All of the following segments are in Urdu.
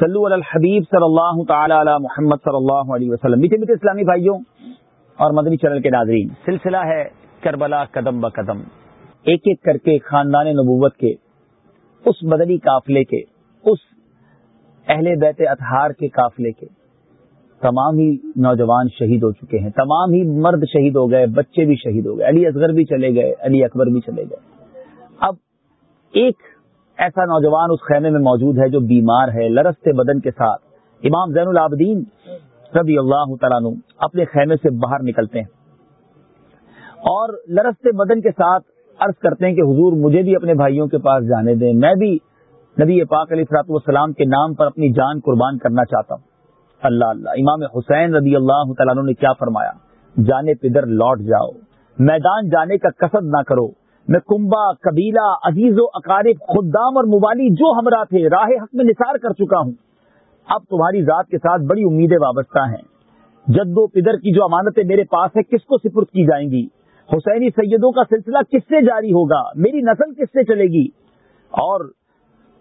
صلو علی الحبیب صلی اللہ تعالی علی محمد صلی اللہ علیہ وسلم۔ میٹھے میٹھے اسلامی بھائیوں اور مدنی چینل کے ناظرین، سلسلہ ہے کربلا قدم ب قدم۔ ایک ایک کر کے خاندان نبوت کے، اس مدنی قافلے کے، اس اہل بیت اطہار کے قافلے کے۔ تمام ہی نوجوان شہید ہو چکے ہیں، تمام ہی مرد شہید ہو گئے، بچے بھی شہید ہو گئے، علی اصغر بھی چلے گئے، علی اکبر بھی چلے گئے۔ اب ایک ایسا نوجوان اس خیمے میں موجود ہے جو بیمار ہے لرستے بدن کے ساتھ۔ امام زین العابدین رضی اللہ تعالیٰ اپنے خیمے سے باہر نکلتے ہیں۔ اور لرستے بدن کے ساتھ عرض کرتے ہیں کہ حضور مجھے بھی اپنے بھائیوں کے پاس جانے دیں۔ میں بھی نبی پاک علیہ فرات والسلام کے نام پر اپنی جان قربان کرنا چاہتا ہوں۔ اللہ اللہ۔ امام حسین رضی اللہ تعالیٰ نے کیا فرمایا؟ جانے پدر لوٹ جاؤ۔ میدان جانے کا قصد نہ کرو۔ میں کنبا قبیلہ، عزیز و اقارب، خدام اور موالی جو ہمراہ تھے، راہ حق میں نثار کر چکا ہوں۔ اب تمہاری ذات کے ساتھ بڑی امیدیں وابستہ ہیں۔ جد و پدر کی جو امانتیں میرے پاس ہے کس کو سپرد کی جائیں گی؟ حسینی سیدوں کا سلسلہ کس سے جاری ہوگا؟ میری نسل کس سے چلے گی؟ اور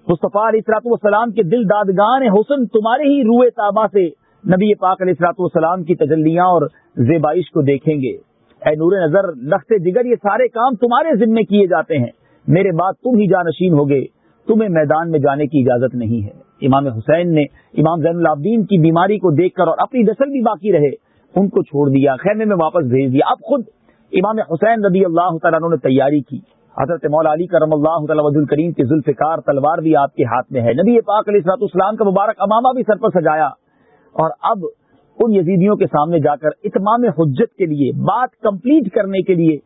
مصطفیٰ علیہ اصلاط والسلام کے دل دادگان حسن تمہارے ہی روئے تابا سے نبی پاک علیہ اصلاط والسلام کی تجلیاں اور زیبائش کو دیکھیں گے۔ اے نور نظر، لخت جگر، یہ سارے کام تمہارے ذمے کیے جاتے ہیں۔ میرے بعد تم ہی جانشین ہوگے۔ تمہیں میدان میں جانے کی اجازت نہیں ہے۔ امام حسین نے امام زین العابدین کی بیماری کو دیکھ کر اور اپنی نسل بھی باقی رہے، ان کو چھوڑ دیا، خیمے میں واپس بھیج دیا۔ اب خود امام حسین رضی اللہ تعالیٰ نے تیاری کی۔ حضرت مولا علی کرم اللہ تعالیٰ وز الکریم کی ذوالفقار تلوار بھی آپ کے ہاتھ میں ہے۔ نبی پاک علیہ السلاط اسلام کا مبارک امامہ بھی سر پر سجایا۔ اور اب ان یزیدیوں کے سامنے جا کر اتمام حجت کے لیے، بات کمپلیٹ کرنے کے لیے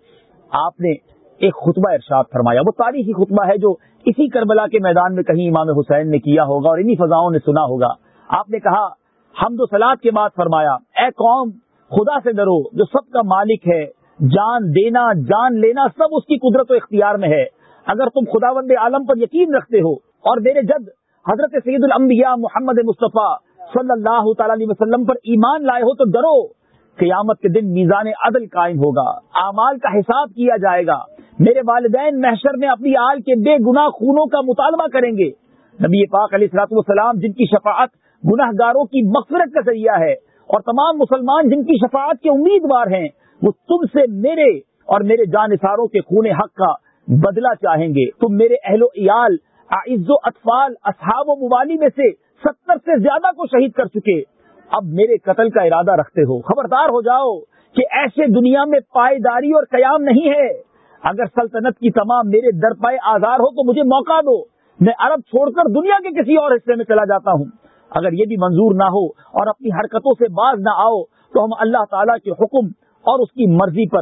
آپ نے ایک خطبہ ارشاد فرمایا۔ وہ تاریخی خطبہ ہے جو اسی کربلا کے میدان میں کہیں امام حسین نے کیا ہوگا اور انہی فضاؤں نے سنا ہوگا۔ آپ نے کہا ہم دو سلاد کے بعد فرمایا، اے قوم، خدا سے ڈرو، جو سب کا مالک ہے، جان دینا، جان لینا سب اس کی قدرت و اختیار میں ہے۔ اگر تم خدا بند عالم پر یقین رکھتے ہو اور میرے جد حضرت سید الانبیاء محمد مصطفیٰ صلی اللہ تعالی علیہ وسلم پر ایمان لائے ہو تو ڈرو۔ قیامت کے دن میزان عدل قائم ہوگا۔ اعمال کا حساب کیا جائے گا۔ میرے والدین محشر میں اپنی آل کے بے گناہ خونوں کا مطالبہ کریں گے۔ نبی پاک علیہ السلاط والسلام جن کی شفاعت گناہ گاروں کی مغفرت کا ذریعہ ہے اور تمام مسلمان جن کی شفاعت کے امیدوار ہیں، وہ تم سے میرے اور میرے جانثاروں کے خون حق کا بدلہ چاہیں گے۔ تم میرے اہل و عیال عز و اطفال، اصحاب و موالی میں سے ستر سے زیادہ کو شہید کر چکے۔ اب میرے قتل کا ارادہ رکھتے ہو، خبردار ہو جاؤ کہ ایسے دنیا میں پائیداری اور قیام نہیں ہے۔ اگر سلطنت کی تمام میرے در پائے آزار ہو تو مجھے موقع دو۔ میں عرب چھوڑ کر دنیا کے کسی اور حصے میں چلا جاتا ہوں۔ اگر یہ بھی منظور نہ ہو اور اپنی حرکتوں سے باز نہ آؤ تو ہم اللہ تعالیٰ کے حکم اور اس کی مرضی پر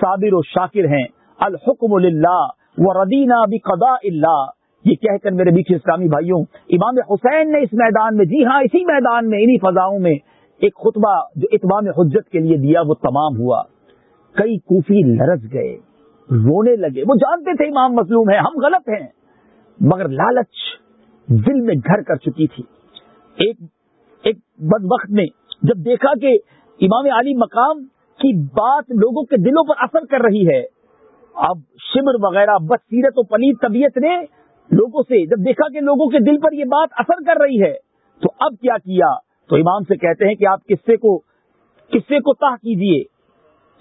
صابر و شاکر ہیں۔ الحکم للہ و ردینہ بقضاء اللہ۔ یہ کہہ کر میرے بیچ اسلامی بھائیوں، امام حسین نے اس میدان میں جی ہاں اسی میدان میں، انہی فضاؤں میں ایک خطبہ جو اتمام حجت کے لیے دیا، وہ تمام ہوا۔ کئی کوفی لرز گئے، رونے لگے۔ وہ جانتے تھے امام مظلوم ہے ہم غلط ہیں، مگر لالچ دل میں گھر کر چکی تھی۔ ایک ایک بد وقت میں جب دیکھا کہ امام علی مقام کی بات لوگوں کے دلوں پر اثر کر رہی ہے، اب شمر وغیرہ، بصیرت و پلیت طبیعت نے لوگوں سے، جب دیکھا کہ لوگوں کے دل پر یہ بات اثر کر رہی ہے، تو اب کیا کیا؟ تو امام سے کہتے ہیں کہ آپ قصے کو قصے کو تاہ کیجیے،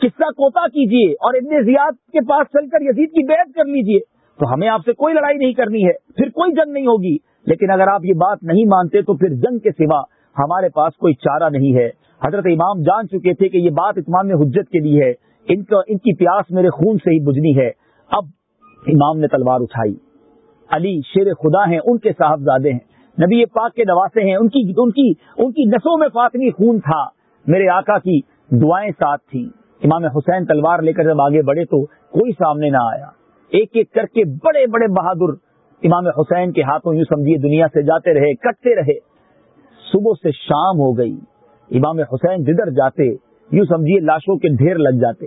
قصہ کوتا کیجیے اور ابن زیاد کے پاس چل کر یزید کی بیعت کر لیجیے۔ تو ہمیں آپ سے کوئی لڑائی نہیں کرنی ہے، پھر کوئی جنگ نہیں ہوگی۔ لیکن اگر آپ یہ بات نہیں مانتے تو پھر جنگ کے سوا ہمارے پاس کوئی چارہ نہیں ہے۔ حضرت امام جان چکے تھے کہ یہ بات اتمام حجت کے لیے ہے۔ ان کا، ان کی پیاس میرے خون سے ہی بجنی ہے۔ اب امام نے تلوار اٹھائی۔ علی، شیر خدا ہیں، ان کے صاحبزادے ہیں۔ نبی پاک کے نواسے ہیں، ان کی ان کی ان کی نسوں میں فاطمی خون تھا۔ میرے آقا کی دعائیں ساتھ تھیں۔ امام حسین تلوار لے کر جب آگے بڑھے تو کوئی سامنے نہ آیا۔ ایک ایک کر کے بڑے بڑے بہادر امام حسین کے ہاتھوں یوں سمجھیے دنیا سے جاتے رہے، کٹتے رہے۔ صبح سے شام ہو گئی۔ امام حسین جدھر جاتے، یوں سمجھیے لاشوں کے ڈھیر لگ جاتے۔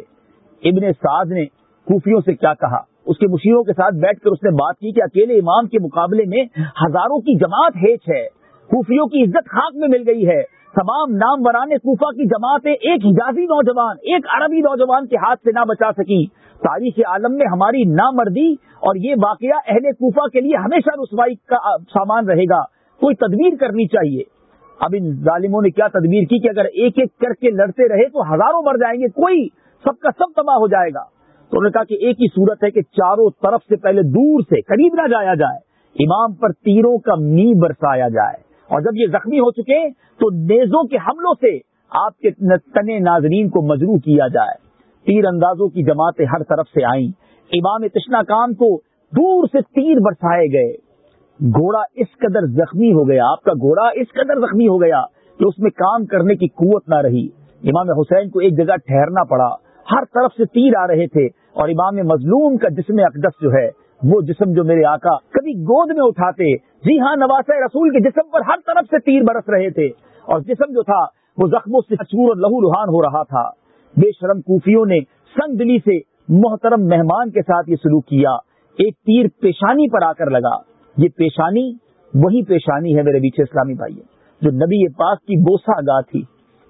ابن ساز نے کوفیوں سے کیا کہا؟ اس کے مشیروں کے ساتھ بیٹھ کر اس نے بات کی کہ اکیلے امام کے مقابلے میں ہزاروں کی جماعت ہیچ ہے، کوفیوں کی عزت خاک میں مل گئی ہے۔ تمام نام بران کوفہ کی جماعتیں ایک حجازی نوجوان، ایک عربی نوجوان کے ہاتھ سے نہ بچا سکی تاریخ عالم میں ہماری نامردی اور یہ واقعہ اہل کوفہ کے لیے ہمیشہ رسوائی کا سامان رہے گا۔ کوئی تدبیر کرنی چاہیے۔ اب ان ظالموں نے کیا تدبیر کی کہ اگر ایک ایک کر کے لڑتے رہے تو ہزاروں مر جائیں گے، کوئی سب کا سب تباہ ہو جائے گا۔ تو انہوں نے کہا کہ ایک ہی صورت ہے کہ چاروں طرف سے پہلے دور سے قریب نہ جایا جائے، امام پر تیروں کا می برسایا جائے۔ اور جب یہ زخمی ہو چکے، تو نیزوں کے حملوں سے آپ کے تنے ناظرین کو مجروح کیا جائے۔ تیر اندازوں کی جماعتیں ہر طرف سے آئیں۔ امام تشنا کام کو دور سے تیر برسائے گئے۔ گھوڑا اس قدر زخمی ہو گیا، آپ کا گھوڑا اس قدر زخمی ہو گیا کہ اس میں کام کرنے کی قوت نہ رہی۔ امام حسین کو ایک جگہ ٹھہرنا پڑا۔ ہر طرف سے تیر آ رہے تھے۔ اور امام مظلوم کا جسم اقدس جو ہے، وہ جسم جو میرے آقا کبھی گود میں اٹھاتے جی ہاں نواز رسول کے جسم پر ہر طرف سے تیر برس رہے تھے۔ اور جسم جو تھا، وہ زخموں سے چور اور لہو لہان ہو رہا تھا۔ بے شرم کوفیوں نے سنگ دلی سے محترم مہمان کے ساتھ یہ سلوک کیا۔ ایک تیر پیشانی پر آ کر لگا۔ یہ پیشانی، وہی پیشانی ہے میرے بیچ اسلامی بھائی جو نبی پاک کی بوسا گاہ تھی۔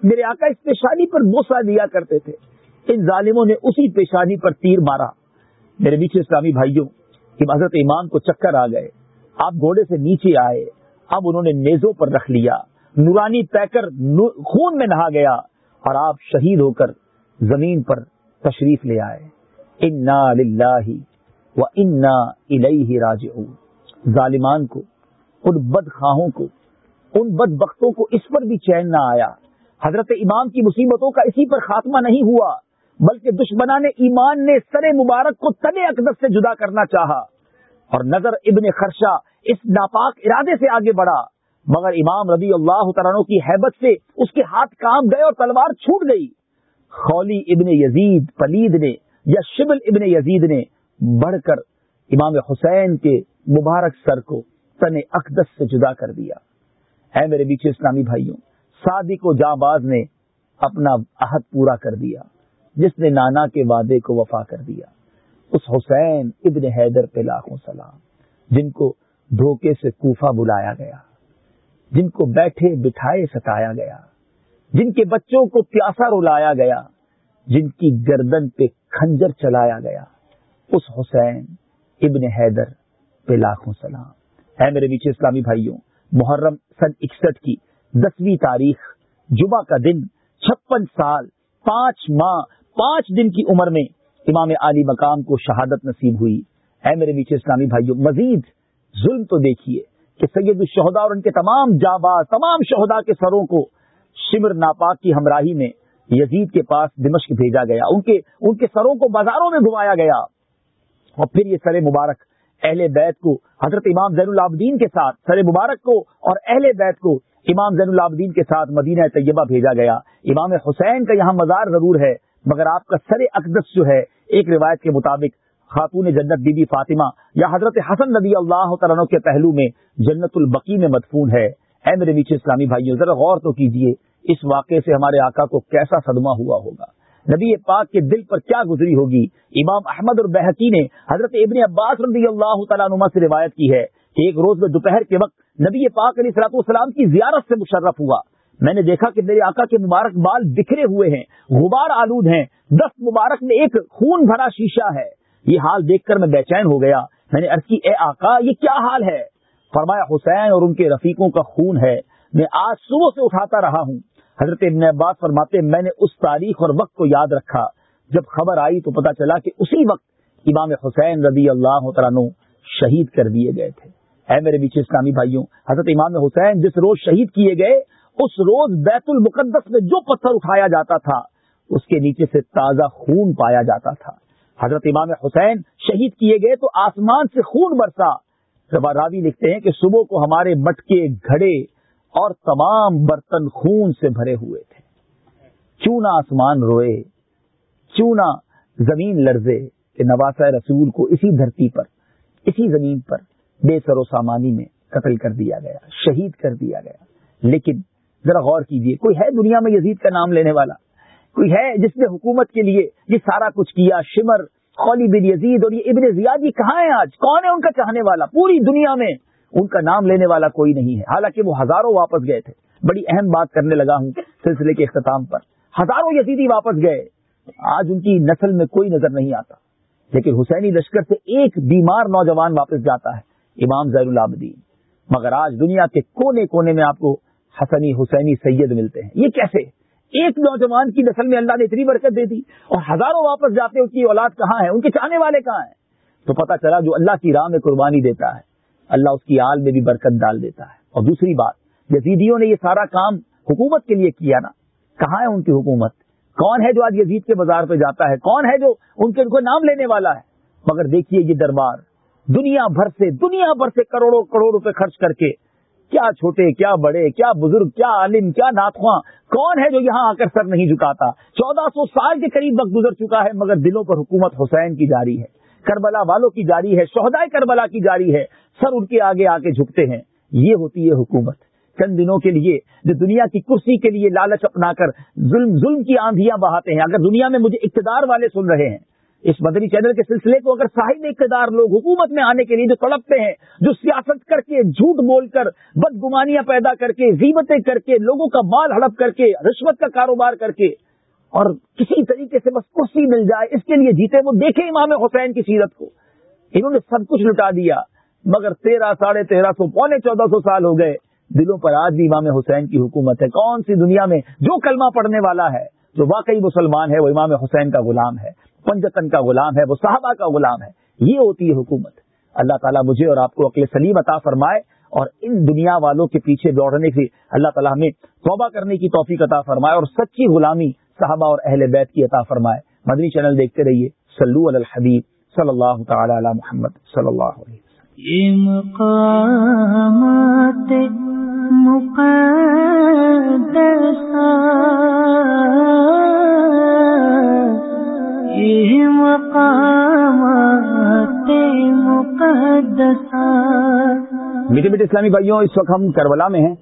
میرے آقا اس پیشانی پر بوسا دیا کرتے تھے۔ ان ظالموں نے اسی پیشانی پر تیر مارا۔ میرے بیچ اسلامی بھائیوں کہ حضرت امام کو چکر آ گئے، آپ گھوڑے سے نیچے آئے، اب انہوں نے نیزوں پر رکھ لیا، نورانی پیکر خون میں نہا گیا اور آپ شہید ہو کر زمین پر تشریف لے آئے۔ انا و انا راج ظالمان کو، ان بد خواہوں کو، ان بد بختوں کو اس پر بھی چین نہ آیا۔ حضرت امام کی مصیبتوں کا اسی پر خاتمہ نہیں ہوا۔ بلکہ دشمنان ایمان نے سر مبارک کو تنے اقدس سے جدا کرنا چاہا۔ اور نظر ابن خرشہ اس ناپاک ارادے سے آگے بڑھا۔ مگر امام رضی اللہ تعالیٰ کی حیبت سے اس کے ہاتھ کام گئے اور تلوار چھوٹ گئی۔ خولی ابن یزید پلید نے یا شبل ابن یزید نے بڑھ کر امام حسین کے مبارک سر کو تن اقدس سے جدا کر دیا۔ ہے میرے بیچ اسلامی بھائیوں سادی کو جاں باز نے اپنا عہد پورا کر دیا۔ جس نے نانا کے وعدے کو وفا کر دیا، اس حسین ابن حیدر پہ لاکھوں سلام، جن کو دھوکے سے کوفہ بلایا گیا، جن کو بیٹھے بٹھائے ستایا گیا، جن کے بچوں کو پیاسا رلایا گیا، جن کی گردن پہ کھنجر چلایا گیا، اس حسین ابن حیدر پہ لاکھوں سلام۔ ہے میرے بیچ اسلامی بھائیوں، محرم سن اکسٹھ کی دسویں تاریخ، جمعہ کا دن، چھپن سال، پانچ ماہ پانچ دن کی عمر میں امام علی مقام کو شہادت نصیب ہوئی۔ ہے میرے میچے اسلامی بھائیوں مزید ظلم تو دیکھیے کہ سید الشہدا اور ان کے تمام جابا، تمام شہدا کے سروں کو شمر ناپاک کی ہمراہی میں یزید کے پاس دمشق بھیجا گیا۔ ان کے ان کے سروں کو بازاروں میں گھمایا گیا۔ اور پھر یہ سر مبارک اہل بیت کو، حضرت امام زین العابدین کے ساتھ، سر مبارک کو اور اہل بیت کو امام زین العابدین کے ساتھ مدینہ طیبہ بھیجا گیا۔ امام حسین کا یہاں مزار ضرور ہے۔ مگر آپ کا سر اقدس جو ہے، ایک روایت کے مطابق خاتون جنت بی بی فاطمہ یا حضرت حسن نبی اللہ تعالیٰ کے پہلو میں جنت البقی میں مدفون ہے۔ اے میرے نیچے اسلامی بھائیوں، ذرا غور تو کیجیے اس واقعے سے ہمارے آقا کو کیسا صدمہ ہوا ہوگا۔ نبی پاک کے دل پر کیا گزری ہوگی؟ امام احمد اور بحقی نے حضرت ابن عباس رضی اللہ تعالیٰ نما سے روایت کی ہے کہ ایک روز میں دوپہر کے وقت نبی پاک علیہ السلاط والسلام کی زیارت سے مشرف ہوا۔ میں نے دیکھا کہ میرے آقا کے مبارک بال بکھرے ہوئے ہیں، غبار آلود ہیں۔ دست مبارک میں ایک خون بھرا شیشہ ہے۔ یہ حال دیکھ کر میں بے چین ہو گیا۔ میں نے کی، اے آقا، یہ کیا حال ہے؟ فرمایا، حسین اور ان کے رفیقوں کا خون ہے۔ میں آج صبح سے اٹھاتا رہا ہوں۔ حضرت ابن عباس فرماتے، میں نے اس تاریخ اور وقت کو یاد رکھا۔ جب خبر آئی تو پتا چلا کہ اسی وقت امام حسین رضی اللہ عنہ شہید کر دیے گئے تھے۔ اے میرے بیچ اسلامی بھائیوں، حضرت امام حسین جس روز شہید کیے گئے اس روز بیت المقدس میں جو پتھر اٹھایا جاتا تھا، اس کے نیچے سے تازہ خون پایا جاتا تھا۔ حضرت امام حسین شہید کیے گئے تو آسمان سے خون برسا۔ راوی لکھتے ہیں کہ صبح کو ہمارے مٹکے گھڑے اور تمام برتن خون سے بھرے ہوئے تھے۔ چونا آسمان روئے، چونا زمین لرزے کہ نواسا رسول کو اسی دھرتی پر، اسی زمین پر بے سر و سامانی میں قتل کر دیا گیا، شہید کر دیا گیا۔ لیکن ذرا غور کیجیے۔ کوئی ہے دنیا میں یزید کا نام لینے والا؟ کوئی ہے جس نے حکومت کے لیے یہ سارا کچھ کیا، شمر خولی بن یزید اور یہ ابن زیاد، یہ کہاں ہے آج؟ کون ہے ان کا چاہنے والا؟ پوری دنیا میں ان کا نام لینے والا کوئی نہیں ہے۔ حالانکہ وہ ہزاروں واپس گئے تھے۔ بڑی اہم بات کرنے لگا ہوں سلسلے کے اختتام پر۔ ہزاروں یزیدی واپس گئے۔ آج ان کی نسل میں کوئی نظر نہیں آتا۔ لیکن حسینی لشکر سے ایک بیمار نوجوان واپس جاتا ہے، امام زیر العابدین۔ مگر آج دنیا کے کونے کونے میں آپ کو حسنی، حسینی، سید ملتے ہیں۔ یہ کیسے؟ ایک نوجوان کی نسل میں اللہ نے اتنی برکت دے دی اور ہزاروں واپس جاتے ان کی اولاد کہاں ہے؟ ان کے چاہنے والے کہاں ہیں؟ تو پتا چلا جو اللہ کی راہ میں قربانی دیتا ہے، اللہ اس کی آل میں بھی برکت ڈال دیتا ہے۔ اور دوسری بات، یزیدیوں نے یہ سارا کام حکومت کے لیے کیا نا۔ کہاں ہے ان کی حکومت؟ کون ہے جو آج یزید کے بازار پہ جاتا ہے؟ کون ہے جو ان کے ان کو نام لینے والا ہے؟ مگر دیکھیے یہ دربار، دنیا بھر سے، دنیا بھر سے کروڑوں کروڑ روپے خرچ کر کے کیا چھوٹے، کیا بڑے، کیا بزرگ، کیا عالم، کیا ناتخواں کون ہے جو یہاں آ کر سر نہیں جھکاتا؟ چودہ سو سال کے قریب وقت گزر چکا ہے، مگر دلوں پر حکومت حسین کی جاری ہے۔ کربلا والوں کی جاری ہے شہدائے کربلا کی جاری ہے۔ سر ان کے آگے آ کے جھکتے ہیں۔ یہ ہوتی ہے حکومت۔ چند دنوں کے لیے جو دنیا کی کرسی کے لیے لالچ اپنا کر ظلم ظلم کی آندیاں بہاتے ہیں۔ اگر دنیا میں مجھے اقتدار والے سن رہے ہیں اس مدنی چینل کے سلسلے کو اگر صاحب اقتدار لوگ حکومت میں آنے کے لیے جو تڑپتے ہیں، جو سیاست کر کے جھوٹ بول کر بدگمانیاں پیدا کر کے زیبتیں کر کے، لوگوں کا مال ہڑپ کر کے، رشوت کا کاروبار کر کے اور کسی طریقے سے بس کرسی مل جائے، اس کے لیے جیتے وہ دیکھیں امام حسین کی سیرت کو۔ انہوں نے سب کچھ لٹا دیا، مگر تیرہ، ساڑھے تیرہ سو، پونے چودہ سو سال ہو گئے۔ دلوں پر آج بھی امام حسین کی حکومت ہے۔ کون سی دنیا میں جو کلمہ پڑھنے والا ہے، جو واقعی مسلمان ہے، وہ امام حسین کا غلام ہے۔ پنجتن کا غلام ہے، وہ صحابہ کا غلام ہے۔ یہ ہوتی ہے حکومت۔ اللہ تعالیٰ مجھے اور آپ کو عقل سلیم عطا فرمائے اور ان دنیا والوں کے پیچھے دوڑنے سے اللہ تعالیٰ ہمیں توبہ کرنے کی توفیق عطا فرمائے اور سچی غلامی صحابہ اور اہل بیت کی عطا فرمائے۔ مدنی چینل دیکھتے رہیے۔ سلو الحبیب صلی اللہ تعالی علی محمد صلی اللہ علیہ میٹھے میٹھے اسلامی بھائیوں، اس وقت ہم کربلا میں ہیں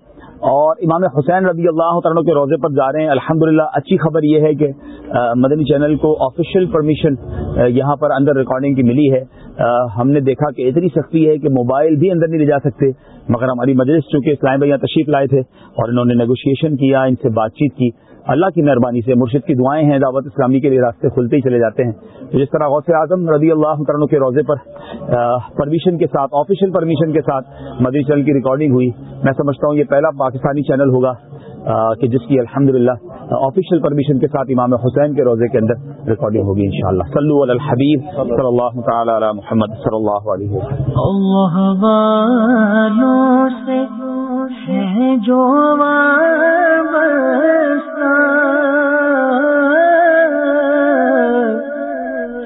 اور امام حسین رضی اللہ عنہ کے روزے پر جا رہے ہیں۔ الحمدللہ، اچھی خبر یہ ہے کہ مدنی چینل کو آفیشیل پرمیشن یہاں پر اندر ریکارڈنگ کی ملی ہے۔ ہم نے دیکھا کہ اتنی سختی ہے کہ موبائل بھی اندر نہیں لے جا سکتے۔ مگر ہماری مجلس، چونکہ اسلام بھائی تشریف لائے تھے اور انہوں نے نیگوشیشن کیا، ان سے بات چیت کی۔ اللہ کی مہربانی سے مرشد کی دعائیں ہیں، دعوت اسلامی کے لیے راستے کھلتے ہی چلے جاتے ہیں۔ جس طرح غوث اعظم رضی اللہ عنہ کے روزے پر پرمیشن کے ساتھ آفیشیل پرمیشن کے ساتھ مدری چینل کی ریکارڈنگ ہوئی۔ میں سمجھتا ہوں یہ پہلا پاکستانی چینل ہوگا کہ جس کی الحمد للہ آفیشیل پرمیشن کے ساتھ امام حسین کے روزے کے اندر ریکارڈنگ ہوگی ان شاء اللہ صلی الحبیب صلی اللہ تعالی علی محمد صلی اللہ علیہ جو وابستہ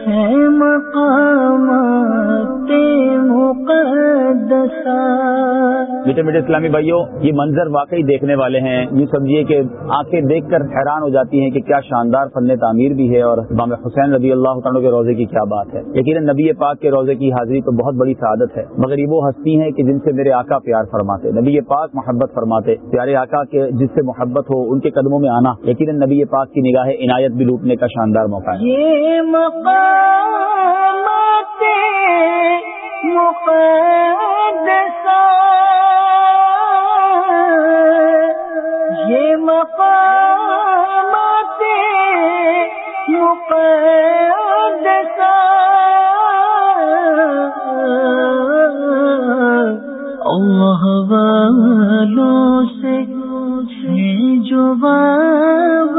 ہے مقامات مقدسہ۔ میٹھے میٹھے اسلامی بھائیوں، یہ منظر واقعی دیکھنے والے ہیں۔ یہ سمجھیے کہ آنکھیں دیکھ کر حیران ہو جاتی ہیں کہ کیا شاندار فن تعمیر بھی ہے اور امام حسین رضی اللہ عنہ کے روزے کی کیا بات ہے۔ یقیناً نبی پاک کے روزے کی حاضری تو بہت بڑی سعادت ہے، مگر یہ وہ ہستی ہیں کہ جن سے میرے آقا پیار فرماتے۔ نبی پاک محبت فرماتے، پیارے آقا کے جس سے محبت ہو، ان کے قدموں میں آنا۔ یقیناً نبی پاک کی نگاہ عنایت بھی لوٹنے کا شاندار موقع ہے۔ یہ مقامات یہ مقامات مقدسہ اللہ والوں سے جو وابستہ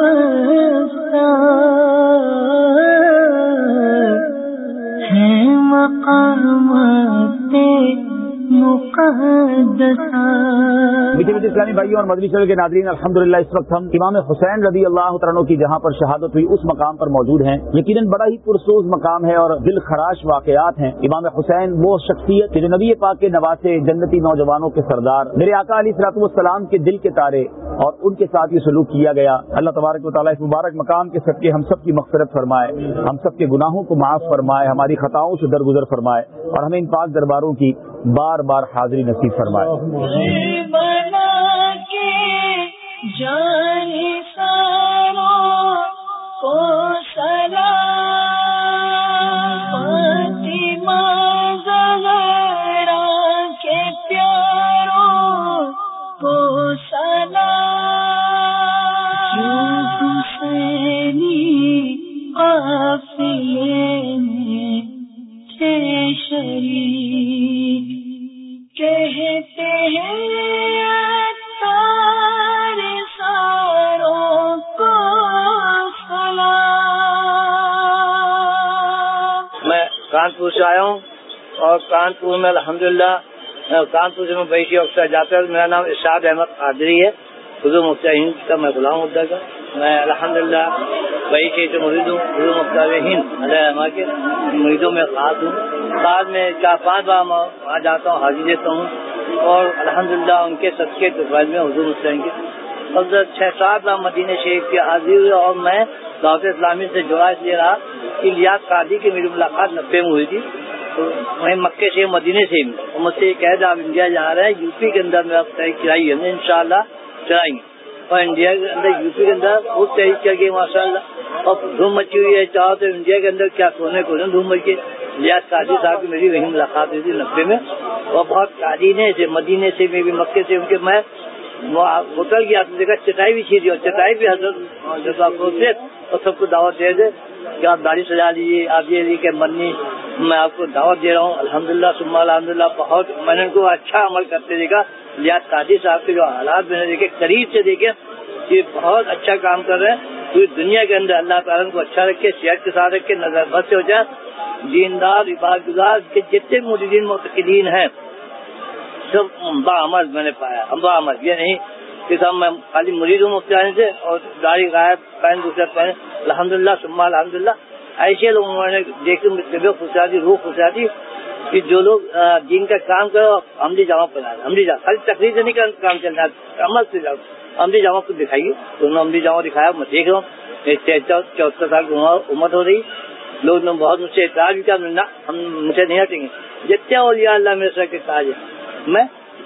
ہے مقامات میٹھے میٹھے اسلامی بھائیوں اور مدنی چل کے ناظرین الحمد للہ اس وقت ہم امام حسین رضی اللہ عنہ کی جہاں پر شہادت ہوئی، اس مقام پر موجود ہیں۔ یقیناً بڑا ہی پرسوز مقام ہے اور دل خراش واقعات ہیں۔ امام حسین وہ شخصیت جو نبی پاک کے نواسے جنتی نوجوانوں کے سردار، میرے آقا علی صلاحت والسلام کے دل کے تارے اور ان کے ساتھ یہ سلوک کیا گیا۔ اللہ تبارک و تعالیٰ اس مبارک مقام کے سب کے ہم سب کی مغفرت فرمائے، ہم سب کے گناہوں کو معاف فرمائے، ہماری خطاؤں سے درگزر فرمائے اور ہمیں ان پاک درباروں کی بار بار حاضری نصیب فرمائے۔ جی، شریک کہتے اور کانپور میں الحمدللہ کانپور سے میں بیشی اکثر جاتا ہوں میرا نام ارشاد احمد قادری ہے، حضور مفتی ہند کا میں غلام ہوتا کا۔ میں الحمدللہ بھائی کے جو مرید ہوں حضور مفتی ہند کے مریدوں میں خاص ہوں۔ بعد میں چار پانچ بار وہاں جاتا ہوں حاضر دیتا ہوں۔ اور الحمدللہ ان کے صدقے کے بعد میں حضور مفتی کے۔ اور چھ سات بار مدینہ شریف کے حاضر ہوئے اور میں دعوت اسلامی سے جڑا اس لیے رہا کہ لیاس قادی کی میری ملاقات نبے میں ہوئی تھی۔ تو وہیں مکے سے مدینے سے اور مجھ سے یہ کہہ آپ انڈیا جا رہے ہیں یو پی کے اندر میں اب طے کرائی ہے۔ ان شاء اللہ چلائیں گے اور انڈیا کے اندر یو پی کے اندر بہت تحریک چل گئی ماشاء اللہ اور دھوم مچی ہوئی ہے، چاہو تو انڈیا کے اندر کیا سونے کو دھوم مچ کے لیاس صاحب کی میری وہیں ملاقات ہوئی تھی نبے میں۔ اور بہت قادینے سے، مدینے سے، میں بھی مکے سے، ان کے میں ہوٹل گیا۔ تو دیکھا، چٹائی بھی چھیڑی اور چٹائی بھی حضرت اور سب کو دعوت دے دے کہ آپ داڑھی سجا لیجیے آپ یہ کہ منی۔ میں آپ کو دعوت دے رہا ہوں۔ الحمد للہ سما الحمد للہ بہت میں نے ان کو اچھا عمل کرتے دیکھا۔ لیاز قادی صاحب کے جو حالات میں نے دیکھے، قریب سے دیکھے، یہ بہت اچھا کام کر رہے ہیں۔ پوری دنیا کے اندر اللہ تعالیٰ کو اچھا رکھے، صحت کے ساتھ رکھے، نظر بد سے ہو جائے۔ دیندار عباد گزار کے جتنے مجدین متقدین ہیں، سب با عمل میں نے پایا۔ با عمل، یہ نہیں کہ سب میں خالی مریض ہوں مفتی سے اور داڑھی غائب پہن، دوسرے پہن۔ الحمد للہ سما الحمد للہ ایسے لوگوں نے دیکھ طبیعت خوش خوشیاتی روح خوش خوشیاتی کہ جو لوگ دین کا کام کرو، عملی جامع پہنا عملی جامع خالی تقریر سے نہیں کام چل رہا، عمل سے جاؤ۔ عملی جامع کو دکھائیے۔ تو انہوں نے عملی جامع دکھایا، میں دیکھ رہا ہوں۔ چوہتر سال کی عمر ہو رہی۔ لوگ نے بہت مجھ سے اعتراض بھی کیا ہم مجھے نہیں ہٹیں گے۔ جتنے اولیاء اللہ میرے سر کے تاج ہے میں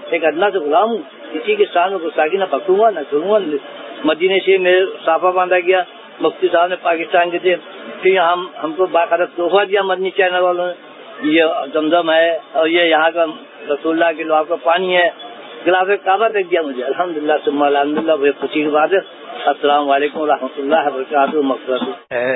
ایک ادنا سے غلام ہوں۔ کسی کے ساتھ میں گستاخی نہ پکڑوں گا، نہ چھوڑوں گا۔ مدینے سے میرے صافہ باندھا گیا۔ مفتی صاحب نے پاکستان کے تھے کہ ہم ہم کو باقاعدہ تحفہ دیا مدنی چینل والوں نے۔ یہ زمزم ہے اور یہ یہاں کا رسول اللہ کے لوگ کا پانی ہے۔ گلاف کعبہ تک دیا مجھے۔ الحمد للہ الحمد للہ بھائی خوشی کی بات ہے۔ السلام علیکم و رحمۃ اللہ وبرکاتہ۔ مقصد